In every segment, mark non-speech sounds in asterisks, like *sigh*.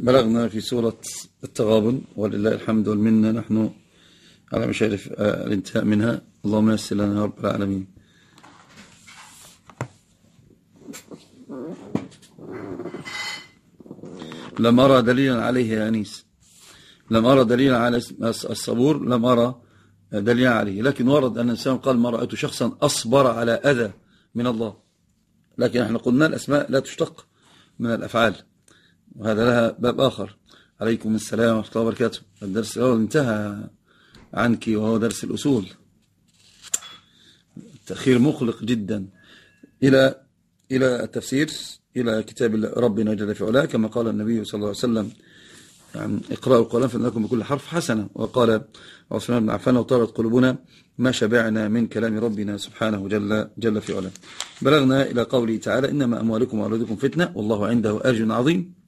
بلغنا في سورة التغابن ولله الحمد والمنة نحن على مشارف الانتهاء منها. اللهم يسر لنا يا رب العالمين. لم أرى دليلا عليه يا أنيس. لم أرى دليلا على الصبور لم أرى دليلا عليه. لكن ورد أن الإنسان قال ما رأيت شخصا أصبر على أذى من الله. لكن إحنا قلنا الأسماء لا تشتق من الأفعال. وهذا لها باب آخر. عليكم السلام ورحمة الله وبركاته. الدرس الأول انتهى عنك وهو درس الأصول. التأخير مقلق جدا. إلى إلى التفسير إلى كتاب ربنا جل في علاه كما قال النبي صلى الله عليه وسلم يعني اقرأوا القرآن فإنكم بكل حرف حسنة. وقال عثمان بن عفان لو طارت قلوبنا ما شبعنا من كلام ربنا سبحانه جل, جل في علاه. بلغنا إلى قوله تعالى إنما أموالكم وأولادكم فتنة والله عنده أجر عظيم.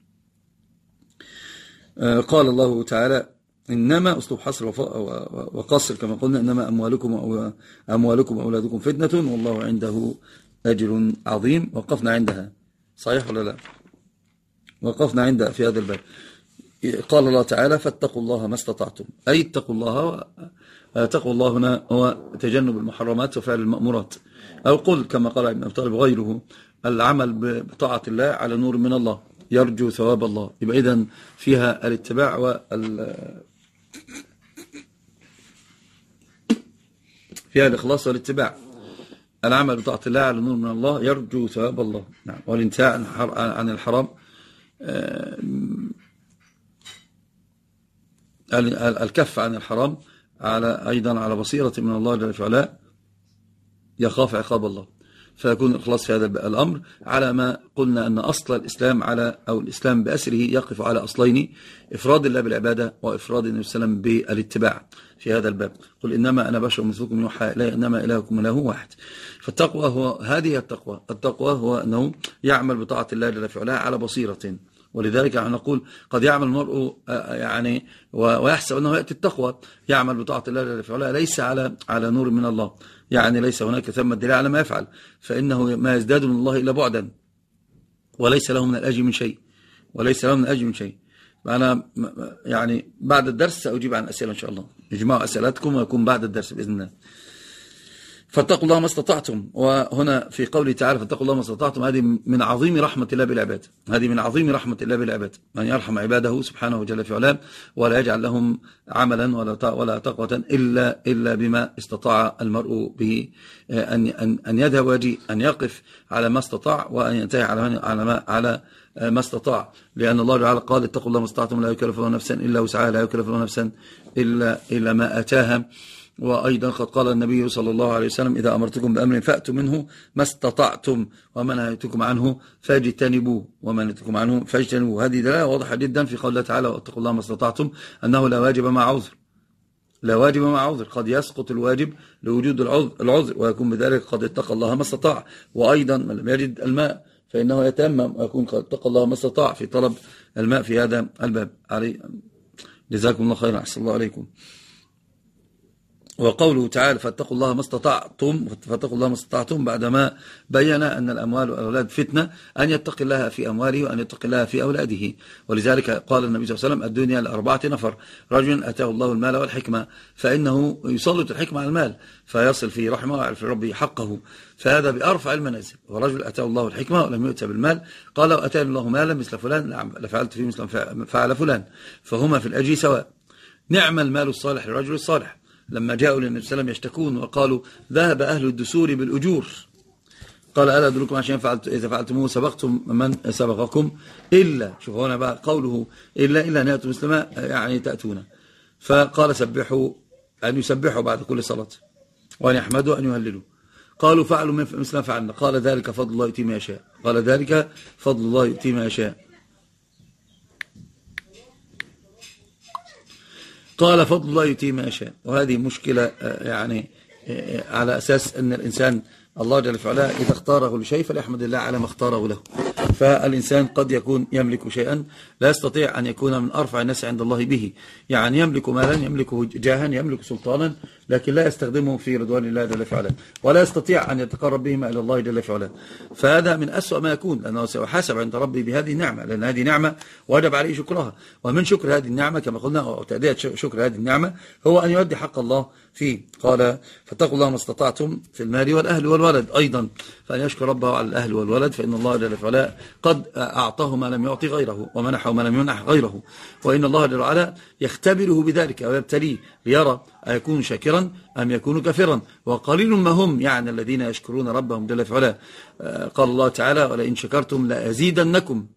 قال الله تعالى إنما أسلوب حصر وقصر كما قلنا إنما أموالكم أموالكم وأولادكم فتنة والله عنده أجر عظيم. وقفنا عندها. صحيح ولا لا؟ وقفنا عندها في هذا الباب. قال الله تعالى فاتقوا الله ما استطعتم. أي اتقوا الله تقوى الله هنا هو تجنب المحرمات وفعل المأمورات. أو قل كما قال ابن أبي طالب غيره العمل بطاعة الله على نور من الله. يرجو ثواب الله. يبقى إذن فيها الاتباع وال فيها الإخلاص والاتباع. العمل بطاعة الله على نور من الله يرجو ثواب الله. نعم. والانتهاء عن الحرام آه، الكف عن الحرام على أيضا على بصيرة من الله جل وعلا يخاف عقاب الله. فيكون الإخلاص في هذا الأمر على ما قلنا أن أصل الإسلام على أو الإسلام بأسره يقف على أصلين إفراد الله بالعبادة وإفراد النبي صلى الله عليه وسلم بالاتباع في هذا الباب. قل إنما أنا بشر مثلكم يوحى إلي إنما إلهكم إله واحد. فالتقوى هو هذه التقوى. التقوى هو أنه يعمل بطاعة الله جل وعلا على بصيرة. ولذلك نقول قد يعمل المرء آه، يعني ويحسب أنه يأتي التقوى. يعمل بطاعة الله جل وعلا ليس على على نور من الله. يعني ليس هناك ثم الدليل على ما يفعل فإنه ما يزداد من الله إلا بعدا وليس له من الأجر من شيء وليس له من الأجر من شيء. أنا يعني بعد الدرس سأجيب عن أسئلة إن شاء الله. اجمعوا أسئلتكم ويكون بعد الدرس بإذن الله. فاتقوا الله ما استطعتم. وهنا في قوله تعالى فاتقوا الله ما استطعتم. هذه من عظيم رحمة الله بالعباد. هذه من عظيم رحمة الله بالعباد. من يرحم عباده سبحانه جل في علام ولا يجعل لهم عملا ولا ولا تقوة إلا إلا بما استطاع المرء به أن أن أن يذهب ويجي أن يقف على ما استطاع وأن ينتهي على على ما على ما استطاع. لأن الله تعالى قال اتقوا الله ما استطعتم لا يكلف الله نفسا إلا وسعها لا يكلف الله نفسا إلا إلا ما أتاها. وأيضا قد قال النبي صلى الله عليه وسلم إذا أمرتكم بأمر فأتوا منه ما استطعتم وما نهيتكم عنه فاجتنبوه وما نهيتكم عنه فاجتنبوه. هذه دلالة واضحة جدا في قول الله تعالى واتقوا الله ما استطعتم أنه لا واجب مع عذر. لا واجب مع عذر. قد يسقط الواجب لوجود العذر ويكون بذلك قد اتقى الله ما استطاع. وأيضا من لم يجد الماء فإنه يتمم ويكون قد اتقى الله ما استطاع في طلب الماء في هذا الباب. علي جزاكم الله خيرا. أحسن الله عليكم. وقوله تعالى فاتقوا الله ما استطعتم فاتقوا الله ما استطعتم بعدما بين أن الأموال والأولاد فتنة أن يتقي الله في أمواله وأن يتقي الله في أولاده. ولذلك قال النبي صلى الله عليه وسلم الدنيا لأربعة نفر رجل أتاه الله المال والحكمة فإنه يسلط الحكمة على المال فيصل في رحمه ويعرف ربه حقه. فهذا بأرفع المنازل ورجل أتاه الله الحكمة ولم يؤتى بالمال قال أتاني الله مالا مثل فلان لفعلت فيه مثل فعل فلان. فهما في الأجي سواء. نعم المال الصالح للرجل الصالح لما جاءوا للنبي صلى الله عليه وسلم يشتكون وقالوا ذهب أهل الدسور بالأجور. قال ألا أدلكم عشان فعلت إذا فعلتموه سبقتم من سبقكم إلا شوفوا هنا بقى قوله إلا إلا أن يأتوا مثل ما يعني تأتون. فقال سبحوا أن يسبحوا بعد كل صلاة. وأن يحمدوا أن يهللوا. قالوا فعلوا مثل ما فعلنا. قال ذلك فضل الله يؤتي ما يشاء. قال ذلك فضل الله يؤتي ما يشاء. قال فضل الله يؤتيه ما يشاء. وهذه مشكلة آه، يعني آه، على أساس أن الإنسان الله جل وعلا إذا اختاره لشيء فليحمد الله على ما اختاره له. فالإنسان قد يكون يملك شيئا لا يستطيع أن يكون من أرفع الناس عند الله به. يعني يملك مالا يملك جاها يملك سلطانا لكن لا يستخدمه في رضوان الله جل في علاه ولا يستطيع أن يتقرب بهما إلى الله جل في علاه فهذا من أسوأ ما يكون لأنه سيحاسب عند ربي بهذه النعمة لأن هذه نعمة وجب عليه شكرها. ومن شكر هذه النعمة كما قلنا أو تأدية شكر هذه النعمة هو أن يؤدي حق الله فيه. قال فاتقوا الله ما استطعتم في المال والأهل والولد. أيضا فأن يشكر ربه على الأهل والولد فإن الله جل وعلا قد أعطاه ما لم يعطي غيره ومنحه ما لم يمنح غيره. وإن الله جل وعلا يختبره بذلك ويبتليه ليرى أيكون شاكرا أم يكون كافرا. وقليل ما هم يعني الذين يشكرون ربهم جل وعلا قال الله تعالى ولئن شكرتم لأزيدنكم.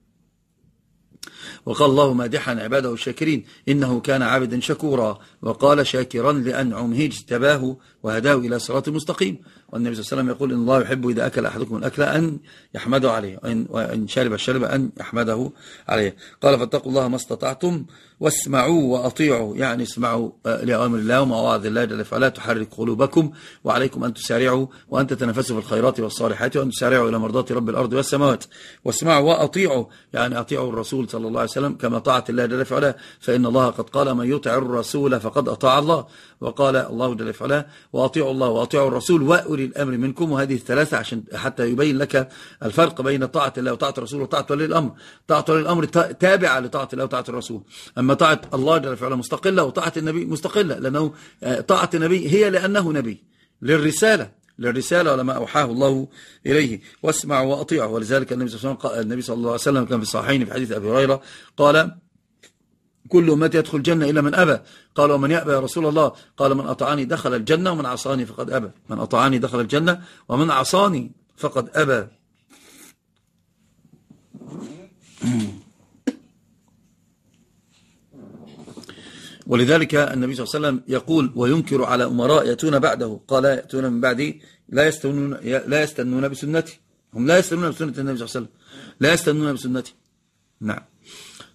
وقال الله مادحا عباده الشاكرين إنه كان عبدا شكورا. وقال شاكرا لأنعمه اجتباه وهداه إلى صراط مستقيم. والنبي صلى الله عليه وسلم يقول إن الله يحب إذا أكل أحدكم الأكل أن يحمده عليه وإن شرب الشرب أن يحمده عليه. قال فاتقوا الله ما استطعتم واسمعوا وأطيعوا. يعني اسمعوا آه، لأوامر الله ومواعظ الله جل فعلا تحرك قلوبكم وعليكم أن تسارعوا وأن تتنافسوا في الخيرات والصالحات وأن تسارعوا إلى مرضات رب الأرض والسماوات. واسمعوا وأطيعوا. يعني أطيعوا الرسول صلى الله عليه وسلم كما طاعة الله جل فعلا فإن الله قد قال من يطع الرسول فقد أطاع الله. وقال الله جل وعلا وأطيعوا الله وأطيعوا الرسول وأولي الأمر منكم. وهذه الثلاثة عشان حتى يبين لك الفرق بين طاعة الله وطاعة الرسول وطاعة ولي الأمر. طاعة ولي الأمر تابعة لطاعة الله وطاعة الرسول. أما طاعة الله جل وعلا مستقلة وطاعة النبي مستقلة لأنه آه، طاعة النبي هي لأنه نبي. للرسالة. للرسالة ولما أوحاه الله إليه. واسمعوا وأطيعوا. ولذلك النبي صلى الله عليه وسلم كان في الصحيحين في حديث أبي هريرة قال كل أمتي يدخل الجنة إلا من أبى. قال ومن يأبى يا رسول الله؟ قال من أطعني دخل الجنة ومن عصاني فقد أبى. من أطعني دخل الجنة ومن عصاني فقد أبى. ولذلك النبي صلى الله عليه وسلم يقول وينكر على أمراء يأتون بعده. قال يأتون من بعدي. لا يستنون, لا يستنون بسنتي. هم لا يستنون بسنة النبي صلى الله عليه وسلم. لا يستنون بسنتي. نعم.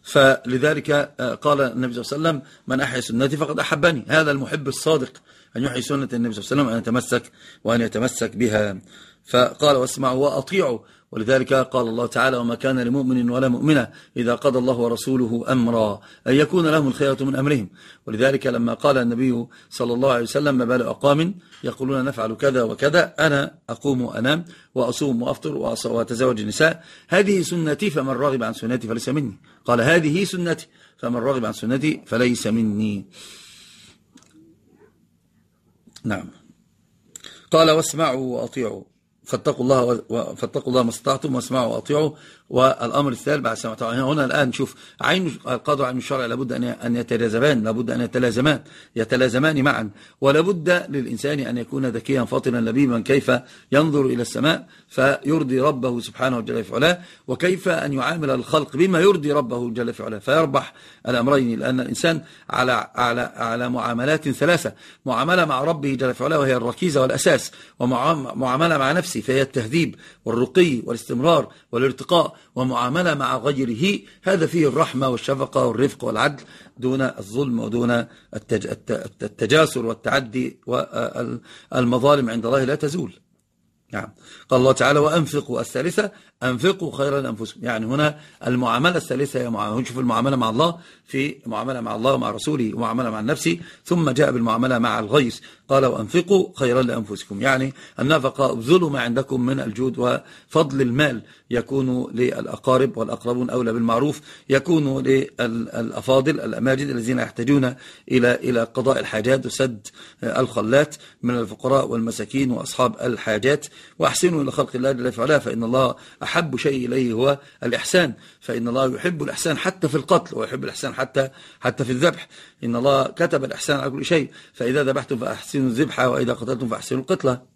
فلذلك آه، قال النبي صلى الله عليه وسلم من أحيا سنتي فقد أحبني. هذا المحب الصادق أن يحيي سنة النبي صلى الله عليه وسلم أن يتمسك وأن يتمسك بها. فقال واسمعوا وأطيعوا. ولذلك قال الله تعالى وما كان لمؤمن ولا مؤمنة إذا قضى الله ورسوله أمرا أن يكون لهم الخيرة من أمرهم. ولذلك لما قال النبي صلى الله عليه وسلم ما بال أقام يقولون نفعل كذا وكذا أنا أقوم وأنام وأصوم وأفطر وأتزوج النساء. هذه سنتي فمن رغب عن سنتي فليس مني. قال هذه سنتي فمن رغب عن سنتي فليس مني. نعم. قال واسمعوا وأطيعوا. فاتقوا الله فاتقوا الله ما استطعتم واسمعوا واطيعوا. والأمر الثالث بعد سماع هنا الآن نشوف عين القدر عن الشرع لابد أن أن يتلازمان لابد أن يتلازمان يتلازمان معا. ولابد للإنسان أن يكون ذكيا فاطنا لبيبا. كيف ينظر إلى السماء فيرضي ربه سبحانه جل في علاه. وكيف أن يعامل الخلق بما يرضي ربه جل في علاه. فيربح الأمرين. لأن الإنسان على على على معاملات ثلاثة. معاملة مع ربه جل في علاه وهي الركيزة والأساس. ومعامله مع نفسه. فهي التهذيب والرقي والاستمرار والارتقاء ومعاملة مع غيره. هذا فيه الرحمة والشفقة والرفق والعدل دون الظلم ودون التجاسر والتعدي والمظالم عند الله لا تزول. نعم. قال الله تعالى وأنفقوا الثالثة أنفقوا خيرا لأنفسكم. يعني هنا المعاملة الثالثة هي معاملة نشوف المعاملة مع الله في معاملة مع الله ومع رسوله ومعاملة مع النفس ثم جاء بالمعاملة مع الغيث قال وأنفقوا خيرا لأنفسكم. يعني النفقة ابذلوا ما عندكم من الجود وفضل المال يكون للأقارب والأقربون أولى بالمعروف يكون للأفاضل الأماجد الذين يحتاجون إلى إلى قضاء الحاجات وسد الخلات من الفقراء والمساكين وأصحاب الحاجات. وأحسنوا إلى خلق الله جل وعلا فإن الله أحب شيء إليه هو الإحسان. فإن الله يحب الإحسان حتى في القتل ويحب الإحسان حتى حتى في الذبح. إن الله كتب الإحسان على كل شيء فإذا ذبحتم فأحسنوا الذبح وإذا قتلتم فأحسنوا القتلة.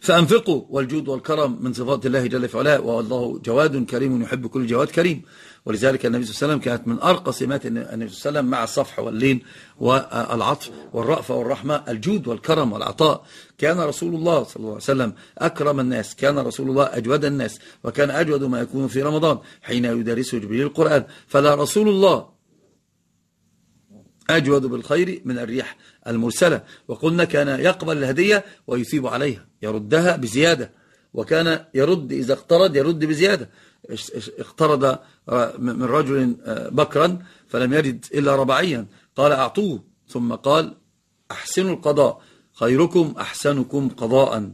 فأنفقوا والجود والكرم من صفات الله جل في علاه والله جواد كريم يحب كل جواد كريم. ولذلك النبي صلى الله عليه وسلم كانت من أرقى سمات النبي صلى الله عليه وسلم مع الصفح واللين والعطف والرأفة والرحمة الجود والكرم والعطاء. كان رسول الله صلى الله عليه وسلم أكرم الناس كان رسول الله أجود الناس وكان أجود ما يكون في رمضان حين يدرسه جبريل القرآن. فلا رسول الله أجود بالخير من الريح المرسلة. وقلنا كان يقبل الهدية ويثيب عليها يردها بزيادة. وكان يرد إذا اقترض يرد بزيادة. اقترض من رجل بكرا فلم يجد إلا ربعيا قال أعطوه. ثم قال أحسنوا القضاء. خيركم أحسنكم قضاء.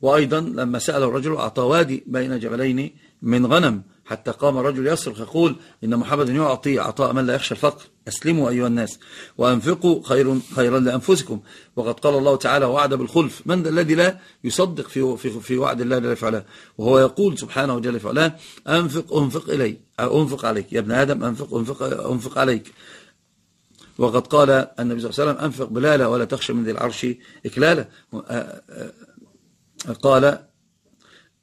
وأيضا لما سأل الرجل أعطى وادي بين جبلين من غنم. حتى قام الرجل يصرخ يقول إن محمد يعطي عطاء من لا يخشى الفقر. أسلموا أيها الناس وأنفقوا خير خيرا لأنفسكم. وقد قال الله تعالى وعد بالخلف. من الذي لا يصدق في, في, في وعد الله جل وعلا؟ وهو يقول سبحانه جل وعلا أنفق أنفق إلي أنفق عليك. يا ابن آدم أنفق أنفق, أنفق عليك. وقد قال النبي صلى الله عليه وسلم أنفق بلالة ولا تخشى من ذي العرش إكلالة قال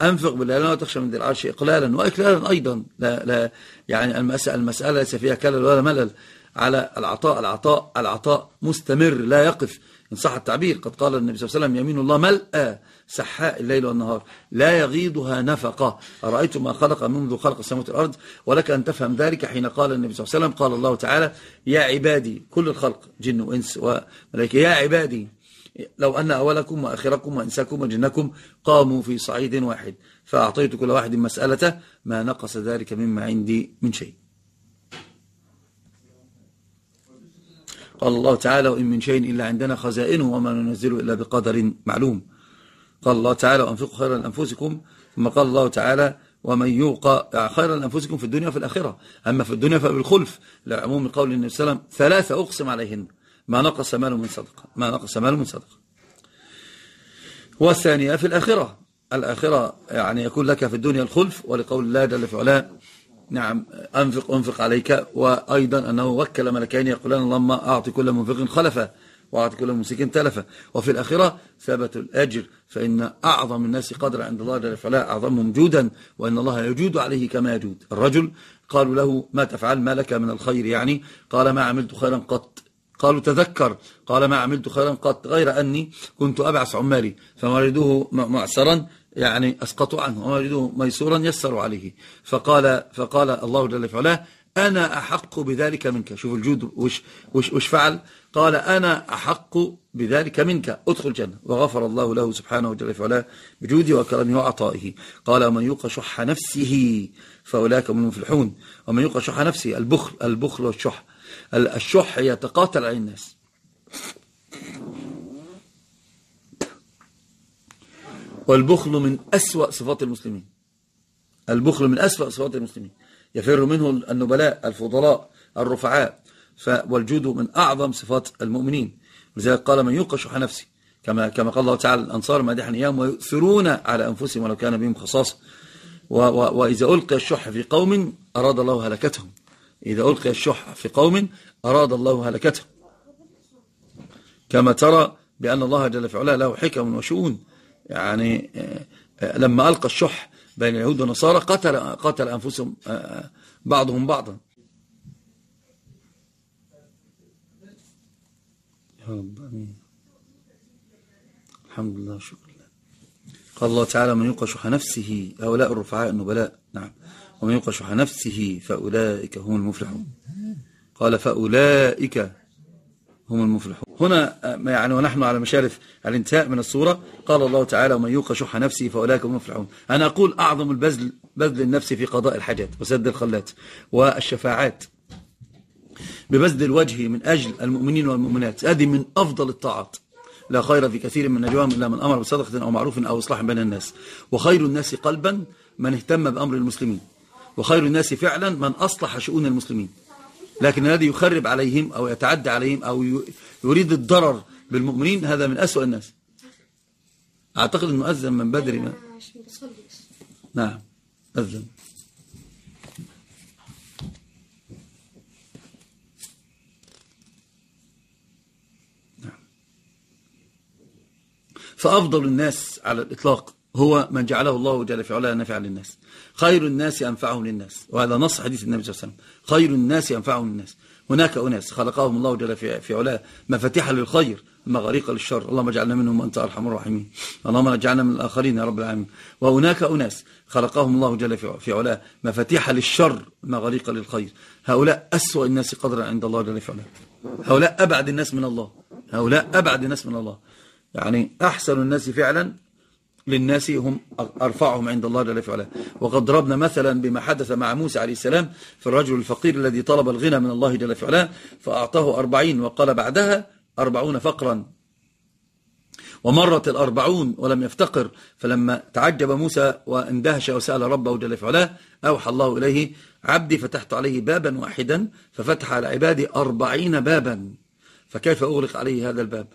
أنفق بالله لا تخشى من ذي العرش إقلالا وإكلالا أيضا. لا لا يعني المسألة, المسألة ليس فيها كلل ولا ملل. على العطاء العطاء العطاء مستمر لا يقف. إن صح التعبير قد قال النبي صلى الله عليه وسلم يمين الله ملأ سحاء الليل والنهار. لا يغيضها نفقة. أرأيت ما خلق منذ خلق السماوات والأرض؟ ولك أن تفهم ذلك حين قال النبي صلى الله عليه وسلم قال الله تعالى يا عبادي كل الخلق جن وإنس وملائكة يا عبادي لو أن أولكم وآخركم وإنساكم وجنكم قاموا في صعيد واحد فأعطيت كل واحد مسألته ما نقص ذلك مما عندي من شيء. قال الله تعالى وإن من شيء إلا عندنا خزائنه وما ننزله إلا بقدر معلوم. قال الله تعالى وأنفقوا خيرا لأنفسكم. ثم قال الله تعالى ومن يوقى خيرا لأنفسكم في الدنيا وفي الآخرة أما في الدنيا فبالخلف. لعموم قول النبي صلى الله عليه وسلم ثلاثة أقسم عليهن. ما نقص مال من صدقة. ما نقص مال من صدقة. والثانية في الآخرة. الآخرة يعني يكون لك في الدنيا الخلف ولقول الله جل في علاه. نعم أنفق أنفق عليك. وأيضا أنه وكل ملكين يقولان اللهم أعطي كل منفق خلفا وأعطي كل ممسك تلفا وفي الآخرة ثبت الأجر. فإن أعظم الناس قدر عند الله جل في علاه أعظمهم جودا وإن الله يجود عليه كما يجود. الرجل قالوا له ما تفعل؟ ما لك من الخير يعني؟ قال ما عملت خيرا قط. قالوا تذكر. قال ما عملت خيرا قط غير أني كنت أبعث عمالي فما ريدوه معسرا يعني أسقطوا عنه وما ريدوه ميسورا يسروا عليه. فقال, فقال الله جل في علاه أنا أحق بذلك منك. شوف الجود وش, وش, وش فعل؟ قال أنا أحق بذلك منك. ادخل الجنة. وغفر الله له سبحانه في علاه بجوده وكرمه وعطائه. قال ومن يوق شح نفسه فأولاك من المفلحون. ومن يوق شح نفسه البخل البخل والشح. الشح يتقاتل على الناس. والبخل من أسوأ صفات المسلمين. البخل من أسوأ صفات المسلمين. يفر منه النبلاء الفضلاء الرفعاء. والجود من أعظم صفات المؤمنين. لذلك قال من يوق شح نفسه. كما كما قال الله تعالى الأنصار مادحا إياهم ويؤثرون على أنفسهم ولو كان بهم خصاصة. وإذا ألقي الشح في قوم أراد الله هلكتهم. إذا ألقي الشح في قوم أراد الله هلكته. كما ترى بأن الله جل في له حكم وشؤون. يعني آه، لما ألقى الشح بين اليهود والنصارى قتل, قتل أنفسهم آه، بعضهم بعضا. يا رب أمين. الحمد لله شكرا. قال الله تعالى من يوقع شح نفسه هؤلاء الرفعاء النبلاء. نعم. ومن يوقع شح نفسه فأولئك هم المفلحون. قال فأولئك هم المفلحون. هنا يعني ونحن على مشارف الانتهاء من الصورة. قال الله تعالى ومن يوق شح نفسه فأولئك هم المفلحون. أنا أقول أعظم البذل بذل النفس في قضاء الحاجات وسد الخلات والشفاعات. ببذل الوجه من أجل المؤمنين والمؤمنات. هذه من أفضل الطاعات. لا خير في كثير من نجواهم إلا من أمر بصدقة أو معروف أو إصلاح بين الناس. وخير الناس قلبا من اهتم بأمر المسلمين. وخير الناس فعلا من أصلح شؤون المسلمين. لكن الذي يخرب عليهم أو يتعدى عليهم أو يريد الضرر بالمؤمنين هذا من أسوأ الناس. أعتقد أنه أذن من بدري ما. نعم أذن. نعم. فأفضل الناس على الإطلاق هو من جعله الله جل في علاه نافعا للناس. خير الناس أنفعهم للناس. وهذا نص حديث النبي صلى الله عليه وسلم. خير الناس أنفعهم للناس. هناك أناس خلقهم الله جل في علاه مفاتيح للخير مغاريق للشر. اللهم اجعلنا منهم وأنت أرحم الراحمين. اللهم اجعلنا من الآخرين يا رب العالمين. وهناك أناس خلقهم الله جل في علاه مفاتيح للشر مغاريق للخير. هؤلاء أسوأ الناس قدرا عند الله جل في علاه. هؤلاء أبعد الناس من الله. هؤلاء أبعد الناس من الله. يعني أحسن الناس فعلا للناس هم أرفعهم عند الله جل وعلا. وقد ضربنا مثلا بما حدث مع موسى عليه السلام في الرجل الفقير الذي طلب الغنى من الله جل وعلا فأعطاه أربعين وقال بعدها أربعون فقرا. ومرت الأربعون ولم يفتقر فلما تعجب موسى واندهش وسأل ربه جل في علاه أوحى الله إليه عبدي فتحت عليه بابا واحدا ففتح على عبادي أربعين بابا. فكيف أغلق عليه هذا الباب؟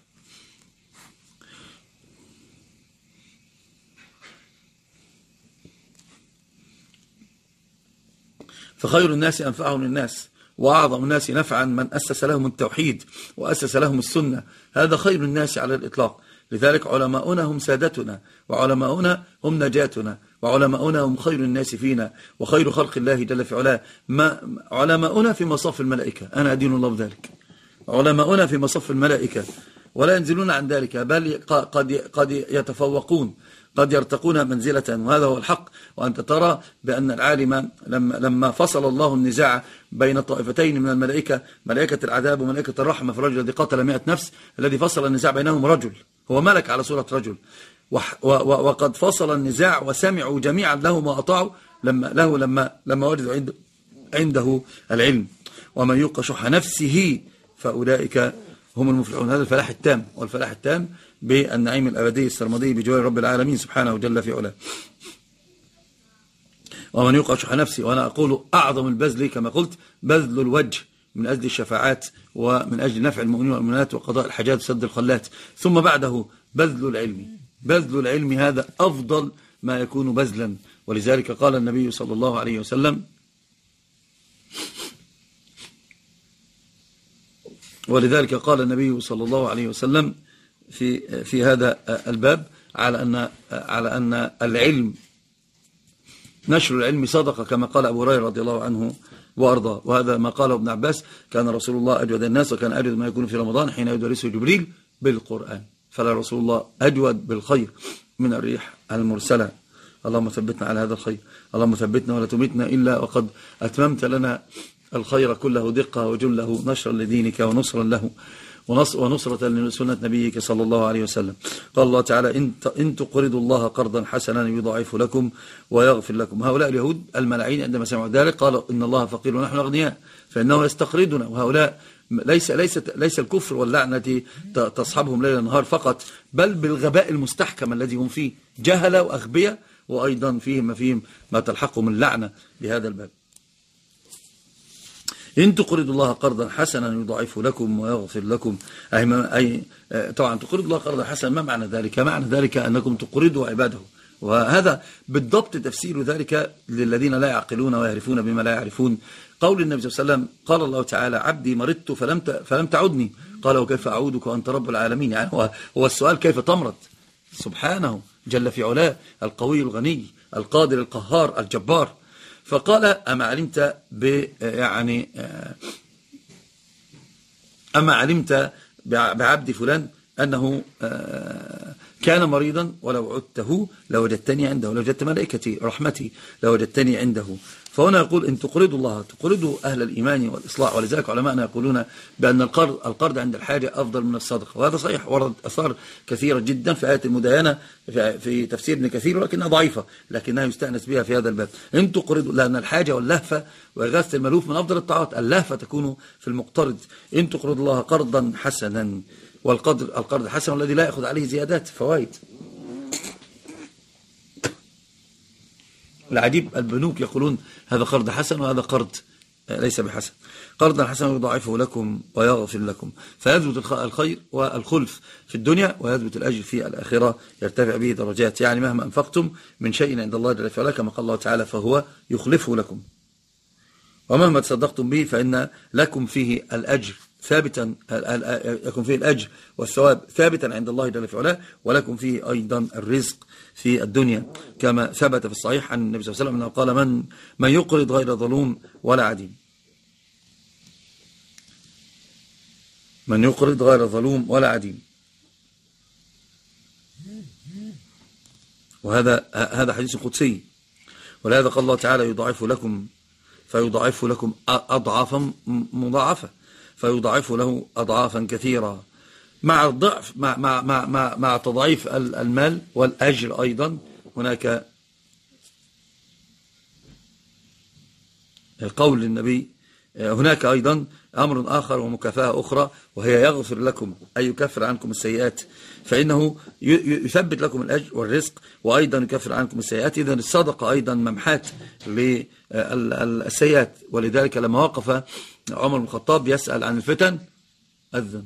فخير الناس أنفعهم للناس وأعظم الناس نفعا من أسس لهم التوحيد وأسس لهم السنة. هذا خير الناس على الإطلاق. لذلك علماؤنا هم سادتنا وعلماؤنا هم نجاتنا وعلماؤنا هم خير الناس فينا وخير خلق الله جل في علاه. ما علماؤنا في مصاف الملائكة. أنا أدين الله بذلك. علماؤنا في مصاف الملائكة. ولا ينزلون عن ذلك بل قد, قد يتفوقون. قد يرتقون منزلة وهذا هو الحق. وأنت ترى بأن العالم لما, لما فصل الله النزاع بين طائفتين من الملائكة ملائكة العذاب وملائكة الرحمة في الرجل الذي قتل مئة نفس الذي فصل النزاع بينهم رجل. هو ملك على صورة رجل. وقد فصل النزاع وسمعوا جميعا له وأطاعوا لما له لما لما عنده, عنده العلم. ومن يوق شح نفسه فأولئك هم المفلحون. هذا الفلاح التام. والفلاح التام بالنعيم الأبدي السرمدي بجوار رب العالمين سبحانه وجل في علاه. ومن يوق شح نفسه وأنا أقول أعظم البذل كما قلت بذل الوجه من أجل الشفاعات ومن أجل نفع المؤمنين والمؤمنات وقضاء الحاجات وسد الخلات. ثم بعده بذل العلم. بذل العلم هذا أفضل ما يكون بذلا. ولذلك قال النبي صلى الله عليه وسلم ولذلك قال النبي صلى الله عليه وسلم في في هذا الباب على أن على أن العلم نشر العلم صدقة كما قال أبو هريرة رضي الله عنه وأرضاه. وهذا ما قاله ابن عباس كان رسول الله أجود الناس وكان أجود ما يكون في رمضان حين يدرسه جبريل بالقرآن. فلا رسول الله أجود بالخير من الريح المرسلة. اللهم ثبتنا على هذا الخير. اللهم ثبتنا ولا تمتنا إلا وقد أتممت لنا الخير كله دقة وجله نشرا لدينك ونصرا له. ونصرة لسنة نبيك صلى الله عليه وسلم. قال الله تعالى إن تقرضوا الله قرضا حسنا يضاعف لكم ويغفر لكم. هؤلاء اليهود الملاعين عندما سمعوا ذلك قالوا إن الله فقير ونحن أغنياء فإنه يستقرضنا. وهؤلاء ليس ليس ليس الكفر واللعنة تصحبهم ليل نهار فقط بل بالغباء المستحكم الذي هم فيه جهلة وأغبياء وأيضا فيهم ما فيهم ما تلحقهم اللعنة بهذا الباب. إن تقرضوا الله قرضا حسنا يضاعف لكم ويغفر لكم. أي, أي طبعا تقرضوا الله قرضا حسنا ما معنى ذلك؟ معنى ذلك أنكم تقرضوا عباده. وهذا بالضبط تفسير ذلك للذين لا يعقلون ويعرفون بما لا يعرفون. قول النبي صلى الله عليه وسلم قال الله تعالى عبدي مرضت فلم فلم تعدني. قال وكيف أعودك وأنت رب العالمين؟ يعني هو السؤال كيف تمرض؟ سبحانه جل في علاه القوي الغني القادر القهار الجبار. فقال أما علمت ب يعني أما علمت بعبد فلان أنه آه، كان مريضا ولو عدته لوجدتني عنده لوجدت ملائكتي رحمتي لوجدتني عنده. فهنا يقول إن تقرضوا الله تقرضوا أهل الإيمان والإصلاح ولذلك علماءنا يقولون بأن القرض, القرض عند الحاجة أفضل من الصدقة. وهذا صحيح ورد أثار كثيرة جدا في آية المداينة في تفسير ابن كثير ولكنها ضعيفة لكنها يستأنس بها في هذا الباب. إن تقرضوا لأن الحاجة واللهفة وإغاثة الملوف من أفضل الطاعات اللهفة تكون في المقترض. إن تقرضوا الله قرضا حسنا. والقرض القرض الحسن الذي لا يأخذ عليه زيادات فوائد. العجيب البنوك يقولون هذا قرض حسن وهذا قرض آه، ليس بحسن. قرضا حسنا يضاعفه لكم ويغفر لكم. فيثبت الخير والخلف في الدنيا ويثبت الأجر في الآخرة. يرتفع به درجات. يعني مهما أنفقتم من شيء عند الله جل وعلا كما قال الله تعالى فهو يخلفه لكم. ومهما تصدقتم به فإن لكم فيه الأجر. ثابتا يكون فيه الأجر والثواب ثابتا عند الله جل وعلا ولكم فيه أيضا الرزق في الدنيا. كما ثبت في الصحيح عن النبي صلى الله عليه وسلم أنه قال من, من يقرض غير ظلوم ولا عديم. من يقرض غير ظلوم ولا عديم. وهذا هذا حديث قدسي. ولهذا قال الله تعالى يضاعف لكم فيضاعف لكم أضعافا مضاعفة. فيضاعف له أضعافا كثيرة مع الضعف مع, مع, مع, مع, مع تضعيف المال والأجر أيضا هناك قول النبي هناك أيضا أمر آخر ومكافأة أخرى وهي يغفر لكم أي يكفر عنكم السيئات. فإنه يثبت لكم الأجر والرزق وأيضا يكفر عنكم السيئات. إذا الصدقة أيضا ممحات للسيئات ولذلك لما وقف عمر بن الخطاب يسأل عن الفتن أذن.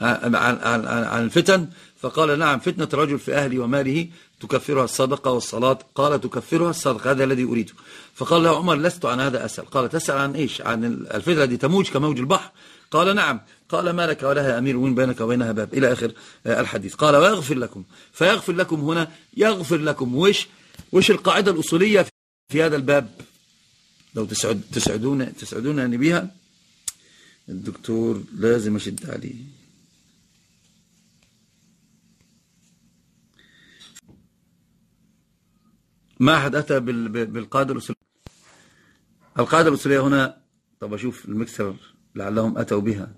عن, عن, عن الفتن فقال نعم فتنة رجل في أهله وماله تكفرها الصدقة والصلاة. قال تكفرها الصدقة هذا الذي أريده. فقال له عمر لست عن هذا أسأل. قال تسأل عن إيش؟ عن الفتنة التي تموج كموج البحر. قال نعم. قال ما لك ولها أمير؟ وين بينك وبينها باب؟ إلى آخر آه، الحديث. قال ويغفر لكم. فيغفر لكم هنا يغفر لكم. وش وش القاعدة الأصولية في هذا الباب؟ لو تسعد تسعدون تسعدونني بها الدكتور لازم أشد عليه. ما أحد أتى بالقاعدة الأصولية القاعدة الأصولية هنا طب أشوف المكسر لعلهم أتوا بها.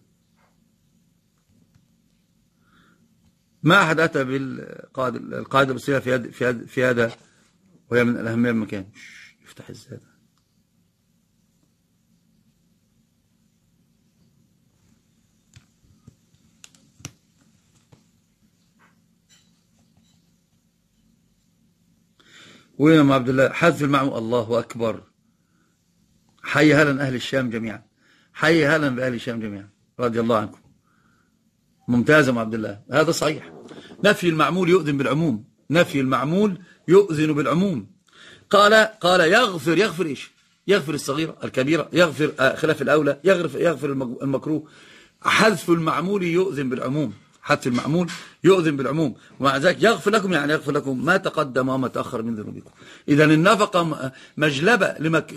ما أحد أتى بالقاعدة القاعدة الأصولية في هذا في هذا وهي من الأهمية المكان. افتح الزاد يا عبد الله؟ حذف المعمول الله أكبر. حي هلا أهل الشام جميعا. حي هلا بأهل الشام جميعا. رضي الله عنكم. ممتاز يا عبد الله. هذا صحيح. نفي المعمول يؤذن بالعموم. نفي المعمول يؤذن بالعموم. قال قال يغفر يغفر إيش؟ يغفر الصغيرة الكبيرة يغفر آه، خلاف الأولى يغفر, يغفر المكروه. حذف المعمول يؤذن بالعموم. حذف المعمول يؤذن بالعموم. ومع ذلك يغفر لكم يعني يغفر لكم ما تقدم وما تأخر من ذنوبكم. إذا النفقة مجلبة لمك...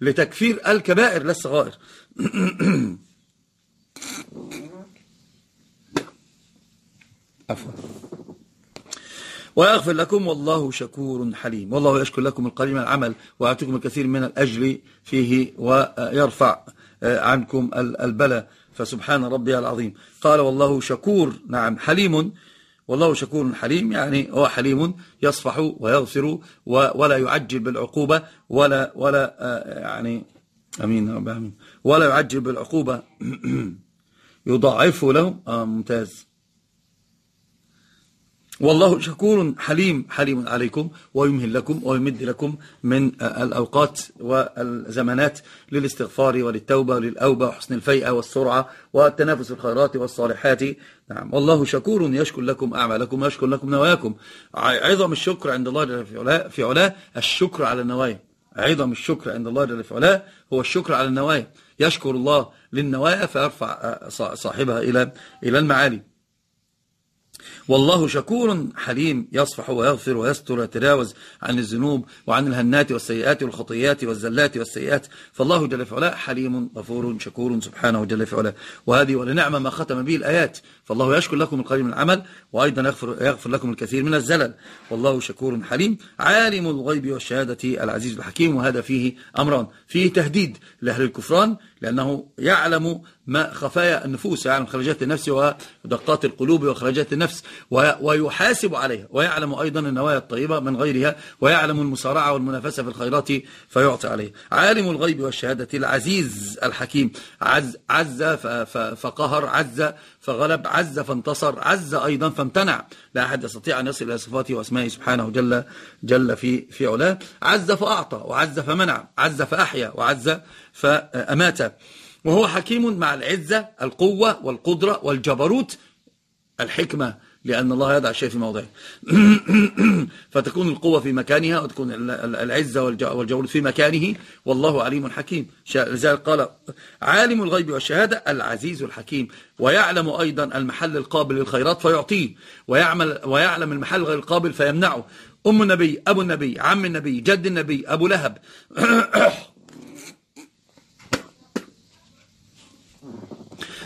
لتكفير الكبائر لا الصغائر. *coughs* عفوا. ويغفر لكم والله شكور حليم. والله يشكر لكم القليل من العمل ويعطيكم الكثير من الأجر فيه ويرفع عنكم البلاء. فسبحان ربي العظيم. قال والله شكور. نعم. حليم. والله شكور حليم يعني هو حليم يصفح ويغفر ولا يعجل بالعقوبة ولا ولا آه، يعني أمين رب أمين. ولا يعجل بالعقوبة. *clears throat* يضاعفه له. آه ممتاز. والله شكور حليم حليم عليكم ويمهل لكم ويمد لكم من الأوقات والزمانات للاستغفار وللتوبة وللأوبة وحسن الفيئة والسرعة والتنافس الخيرات والصالحات. نعم والله شكور يشكر لكم أعمالكم ويشكر لكم نواياكم. عظم الشكر عند الله جل في علاه الشكر على النوايا. عظم الشكر عند الله جل في علاه هو الشكر على النوايا. يشكر الله للنوايا فيرفع صاحبها إلى إلى المعالي. والله شكور حليم يصفح ويغفر ويستر ويتجاوز عن الذنوب وعن الهنات والسيئات والخطيات والزلات والسيئات. فالله جل في علاه حليم غفور شكور سبحانه جل في علاه. وهذه ولنعمة ما ختم به الآيات. فالله يشكر لكم القليل من العمل وأيضا يغفر, يغفر لكم الكثير من الزلل. والله شكور حليم عالم الغيب والشهادة العزيز الحكيم. وهذا فيه أمران. فيه تهديد لأهل الكفران لأنه يعلم ما خفايا النفوس يعلم خرجات النفس ودقات القلوب وخرجات النفس ويحاسب عليها ويعلم أيضا النوايا الطيبة من غيرها ويعلم المسارعة والمنافسة في الخيرات فيعطي عليها. عالم الغيب والشهادة العزيز الحكيم عز, عز فقهر عز فغلب عز فانتصر عز أيضا فامتنع. لا أحد يستطيع أن يصل إلى صفاته وأسمائه سبحانه جل, جل في, في علاه. عز فأعطى وعز فمنع عز فأحيا وعز فأمات. وهو حكيم مع العزة القوة والقدرة والجبروت. الحكمة لأن الله يضع الشيء في موضعه. *clears throat* فتكون القوة في مكانها وتكون العزة والجبروت في مكانه والله عليم حكيم. لذلك قال عالم الغيب والشهادة العزيز الحكيم. ويعلم أيضا المحل القابل للخيرات فيعطيه. ويعمل ويعلم المحل غير القابل فيمنعه. أم النبي أبو النبي عم النبي جد النبي أبو لهب. *clears throat*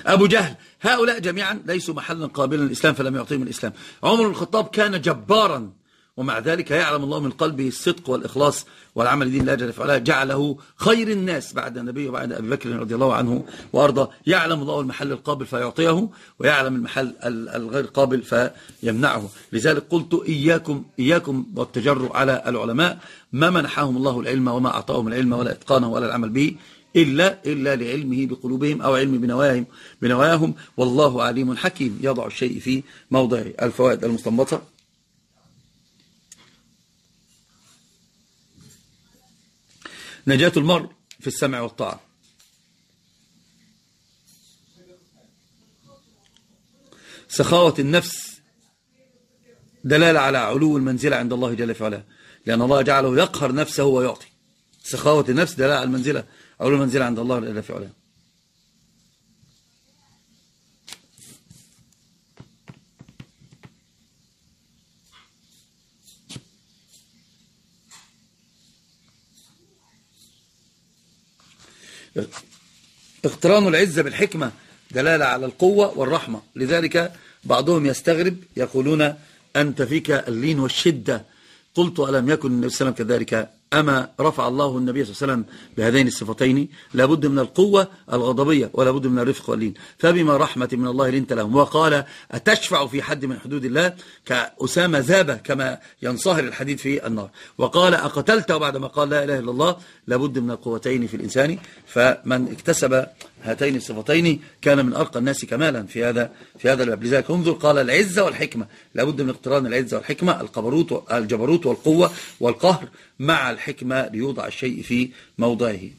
أبو جهل هؤلاء جميعا ليسوا محلا قابلا للإسلام فلم يعطيهم الإسلام. عمر بن الخطاب كان جبارا ومع ذلك يعلم الله من قلبه الصدق والإخلاص والعمل دين الله جل وعلا جعله خير الناس بعد النبي وبعد أبي بكر رضي الله عنه وأرضى يعلم الله المحل القابل فيعطيه ويعلم المحل الغير قابل فيمنعه. لذلك قلت إياكم, إياكم والتجرؤ على العلماء. ما منحهم الله العلم وما أعطاهم العلم ولا إتقانه ولا العمل به. إلا, إلا لعلمه بقلوبهم أو علم بنواهم, بنواهم. والله عليم حكيم. يضع الشيء في موضعه الفوائد المستنبطة. نجاة المرء في السمع والطاعة. سخاوة النفس دلالة على علو المنزلة عند الله جل في علاه لأن الله جعله يقهر نفسه ويعطي. سخاوة النفس دلالة على المنزلة. علو المنزلة عند الله جل في علاه. اقتران العزة بالحكمة دلالة على القوة والرحمة. لذلك بعضهم يستغرب يقولون أنت فيك اللين والشدة. قلت ألم يكن النبي صلى الله عليه وسلم كذلك أما رفع الله النبي صلى الله عليه وسلم بهذين الصفتين لابد من القوة الغضبية ولا بد من الرفق واللين. فبما رحمة من الله لنت لهم. وقال أتشفع في حد من حدود الله؟ كأسامة ذابة كما ينصهر الحديد في النار. وقال أقتلت؟ بعدما قال لا إله إلا الله لابد من القوتين في الإنسان. فمن اكتسب هاتين الصفتين كان من أرقى الناس كمالا في هذا في هذا الباب. لذلك انظر قال العزة والحكمة. لابد من اقتران العزة والحكمة القبروت الجبروت والقوة والقهر مع الحكمة ليوضع الشيء في موضعه. طيب.